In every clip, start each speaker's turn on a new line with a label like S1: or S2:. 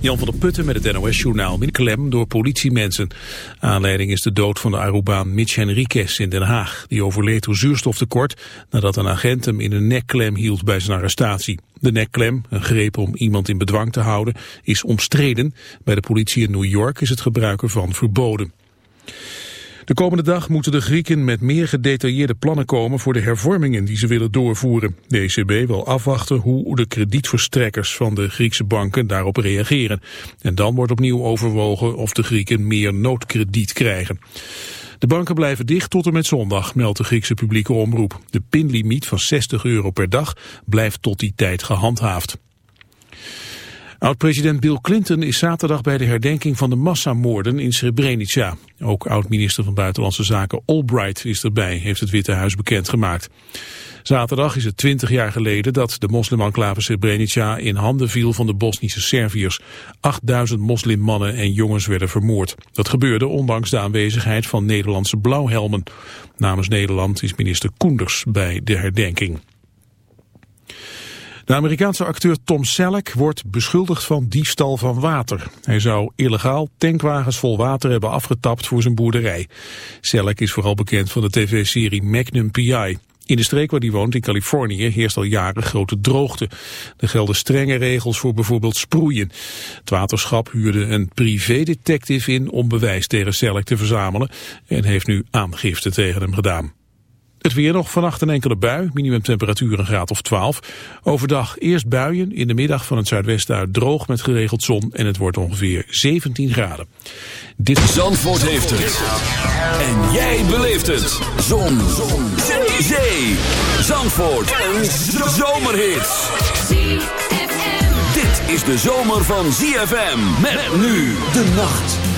S1: Jan van der Putten met het NOS-journaal. Klem door politiemensen. Aanleiding is de dood van de Arubaan Mitch Henriquez in Den Haag. Die overleed door zuurstoftekort nadat een agent hem in een nekklem hield bij zijn arrestatie. De nekklem, een greep om iemand in bedwang te houden, is omstreden. Bij de politie in New York is het gebruik ervan verboden. De komende dag moeten de Grieken met meer gedetailleerde plannen komen voor de hervormingen die ze willen doorvoeren. De ECB wil afwachten hoe de kredietverstrekkers van de Griekse banken daarop reageren. En dan wordt opnieuw overwogen of de Grieken meer noodkrediet krijgen. De banken blijven dicht tot en met zondag, meldt de Griekse publieke omroep. De pinlimiet van 60 euro per dag blijft tot die tijd gehandhaafd. Oud-president Bill Clinton is zaterdag bij de herdenking van de massamoorden in Srebrenica. Ook oud-minister van Buitenlandse Zaken Albright is erbij, heeft het Witte Huis bekendgemaakt. Zaterdag is het twintig jaar geleden dat de moslimenclave Srebrenica in handen viel van de Bosnische Serviërs. 8000 moslimmannen en jongens werden vermoord. Dat gebeurde ondanks de aanwezigheid van Nederlandse blauwhelmen. Namens Nederland is minister Koenders bij de herdenking. De Amerikaanse acteur Tom Selleck wordt beschuldigd van diefstal van water. Hij zou illegaal tankwagens vol water hebben afgetapt voor zijn boerderij. Selleck is vooral bekend van de tv-serie Magnum P.I. In de streek waar hij woont in Californië heerst al jaren grote droogte. Er gelden strenge regels voor bijvoorbeeld sproeien. Het waterschap huurde een privédetective in om bewijs tegen Selleck te verzamelen en heeft nu aangifte tegen hem gedaan. Het weer nog vannacht een enkele bui, minimumtemperatuur een graad of 12. Overdag eerst buien, in de middag van het zuidwesten uit droog met geregeld zon en het wordt ongeveer 17 graden.
S2: Dit... Zandvoort heeft het. En jij beleeft het. Zon. zon. Zee. Zandvoort. Een zomerhit. Dit is de zomer van ZFM. Met nu de nacht.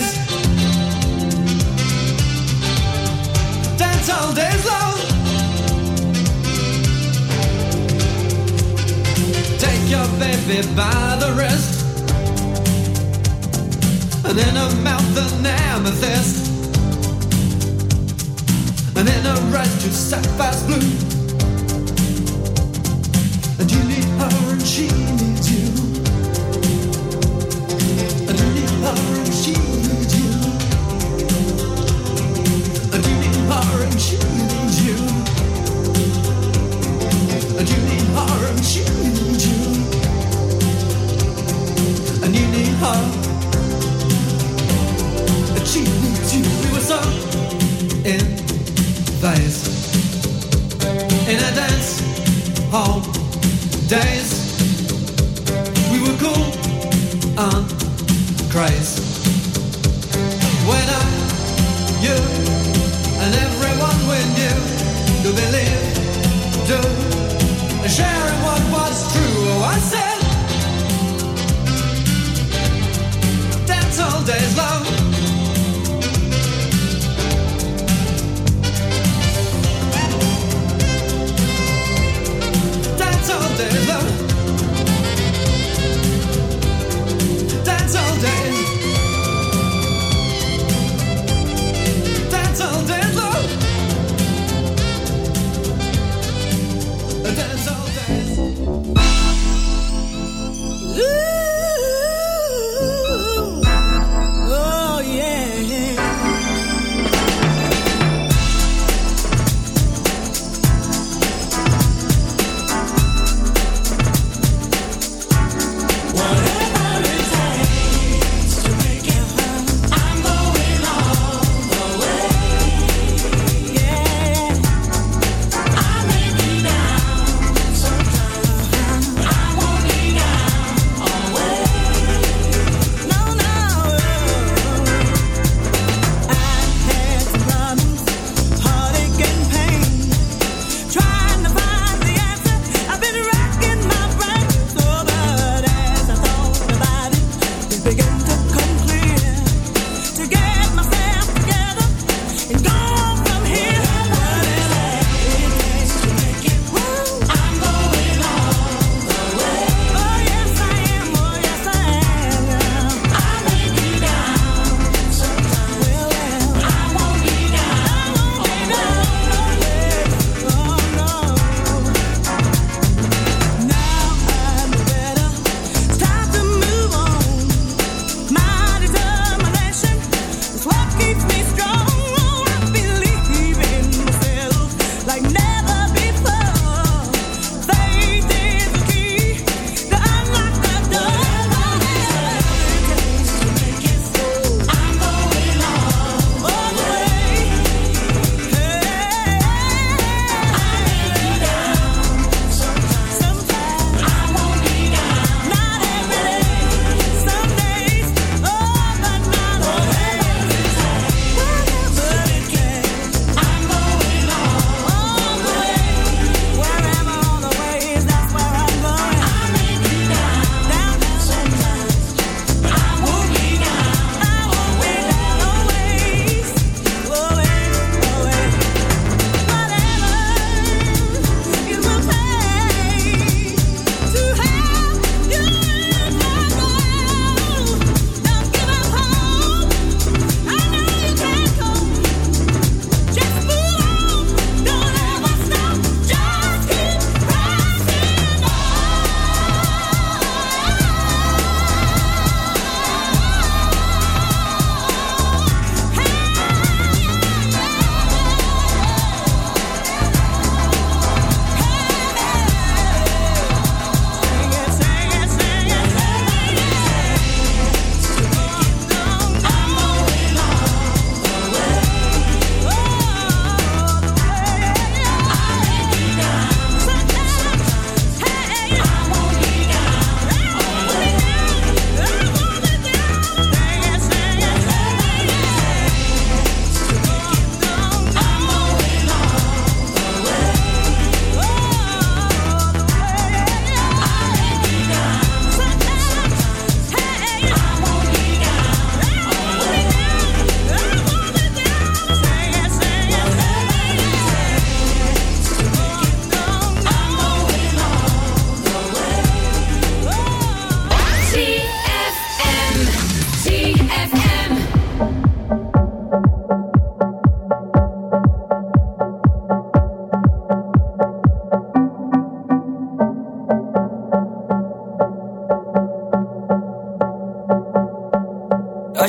S3: Your baby by the wrist. And in her mouth an amethyst. And in her eyes two sapphires blue. And you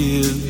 S2: give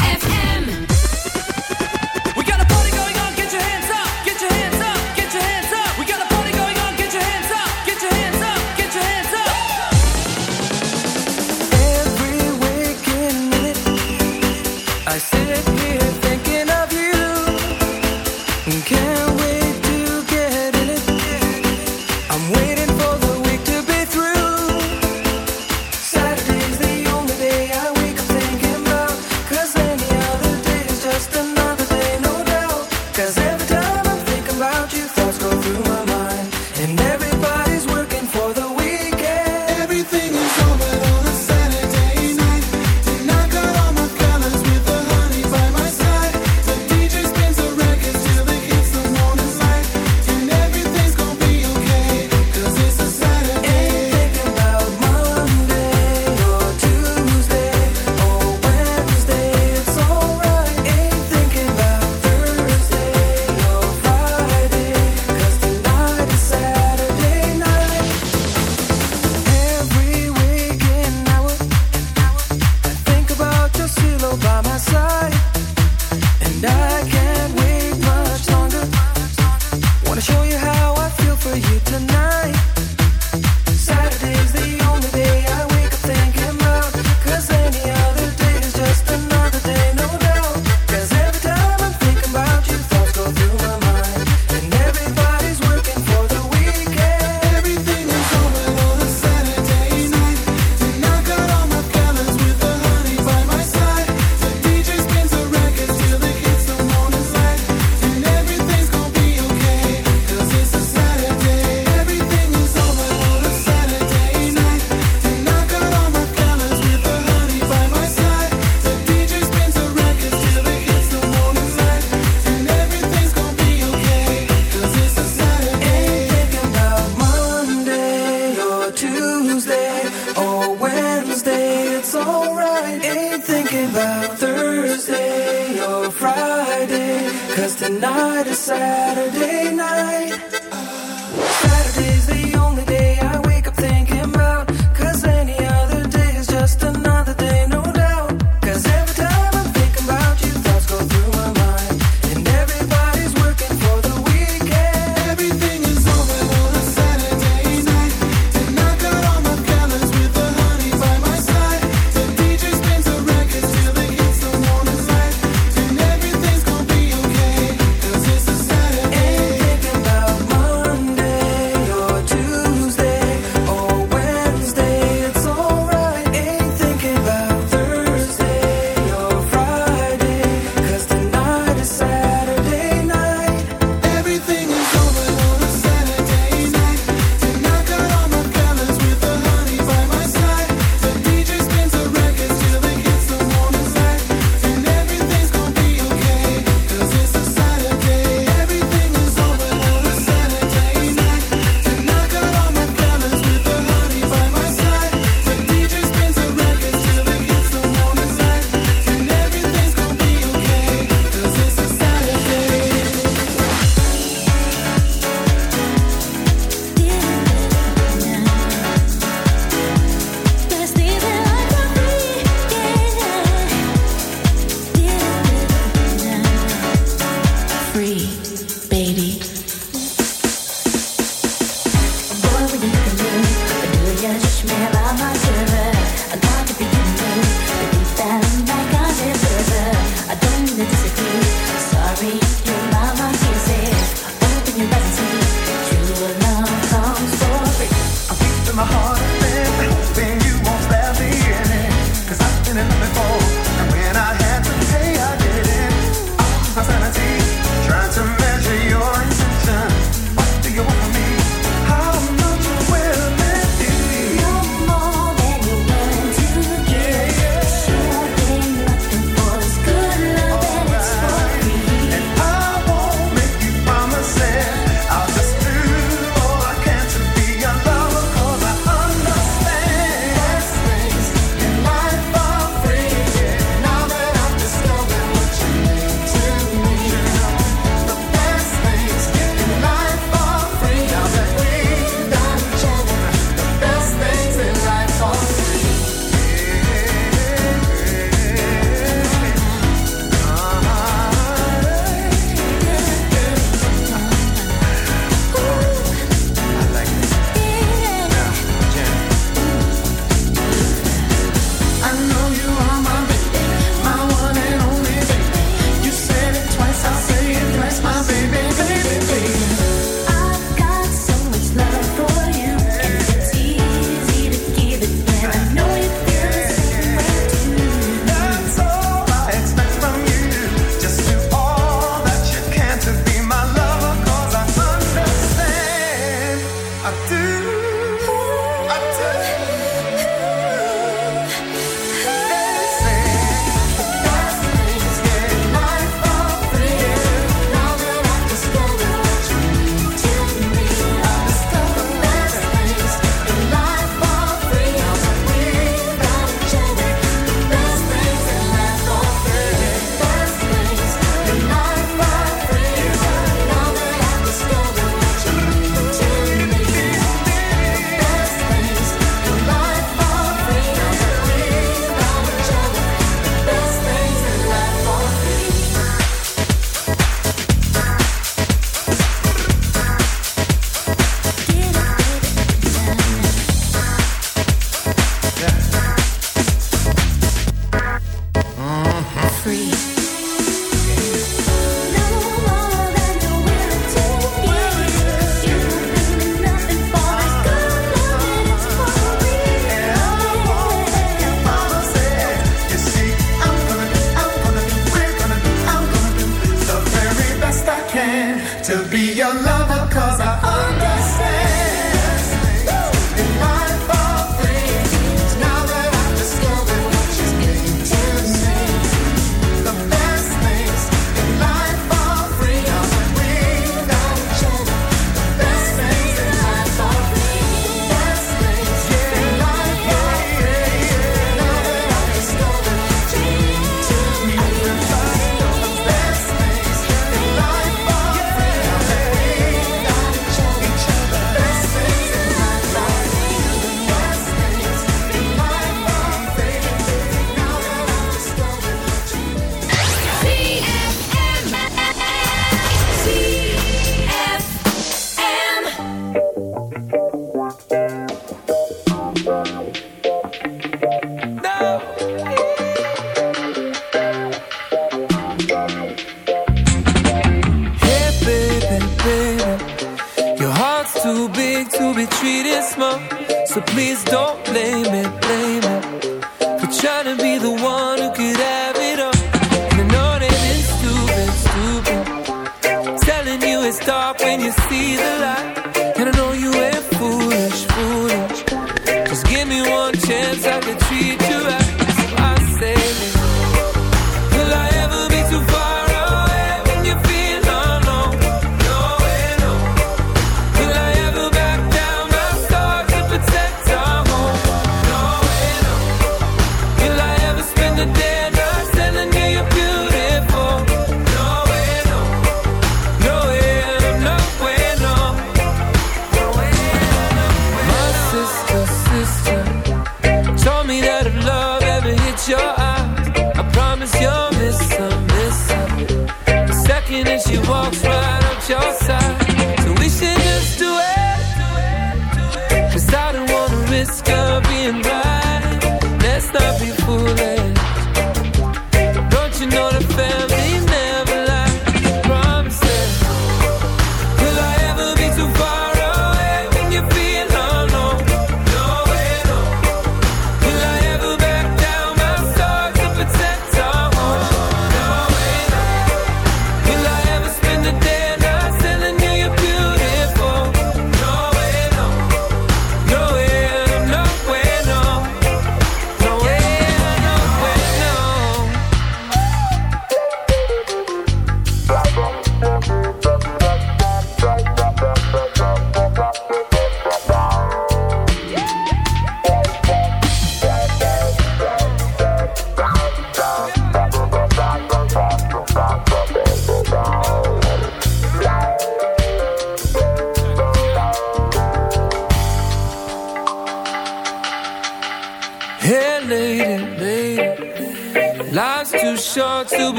S3: and the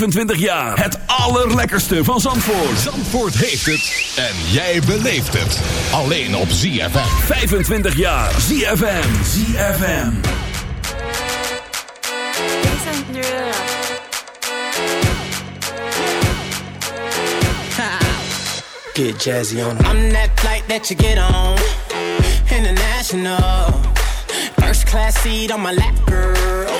S2: 25 jaar. Het allerlekkerste van Zandvoort.
S4: Zandvoort heeft het en jij beleeft het. Alleen op ZFM.
S2: 25 jaar. ZFM. ZFM.
S5: Get jazzy on. I'm that flight that you get on. International. First class seat on my lap, girl.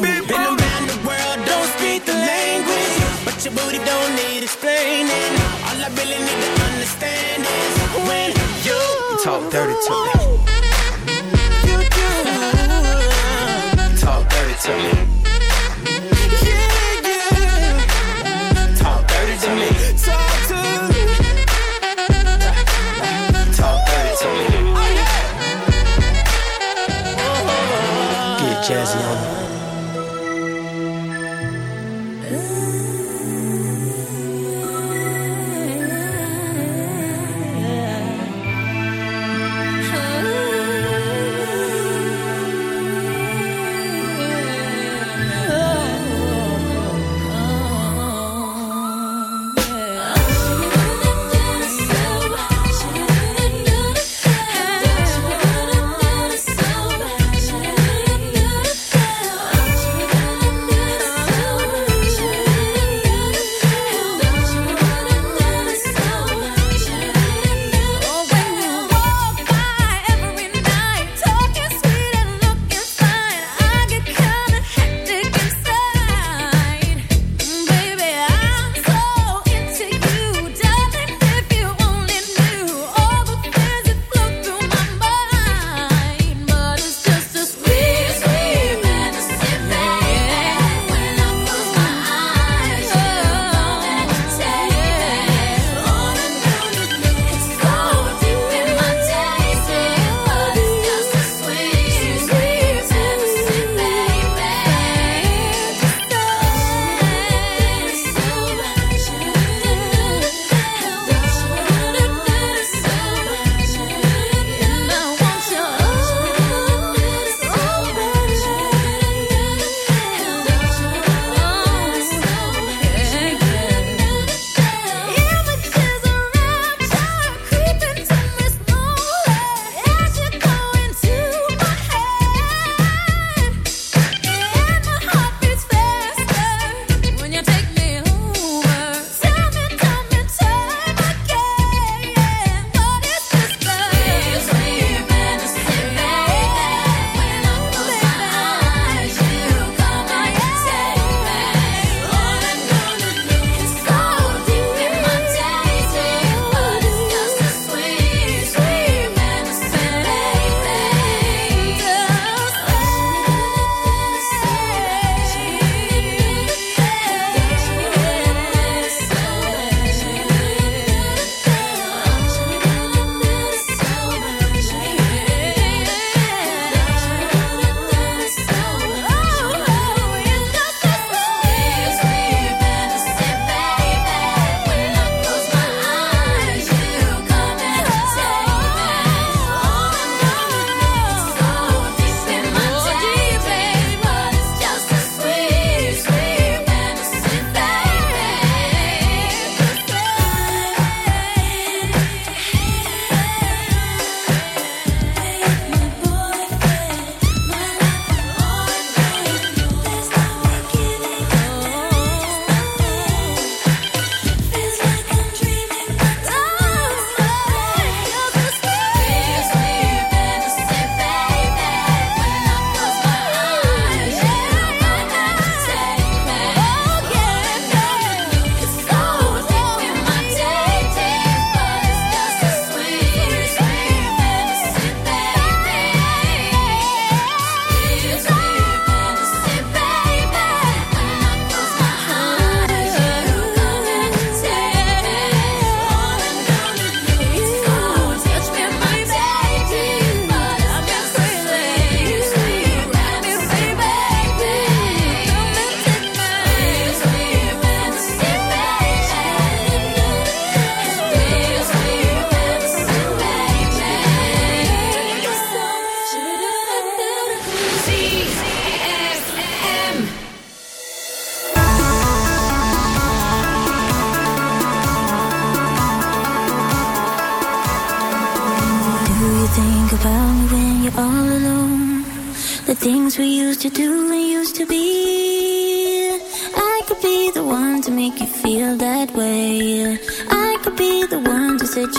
S5: dirty to me.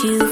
S5: You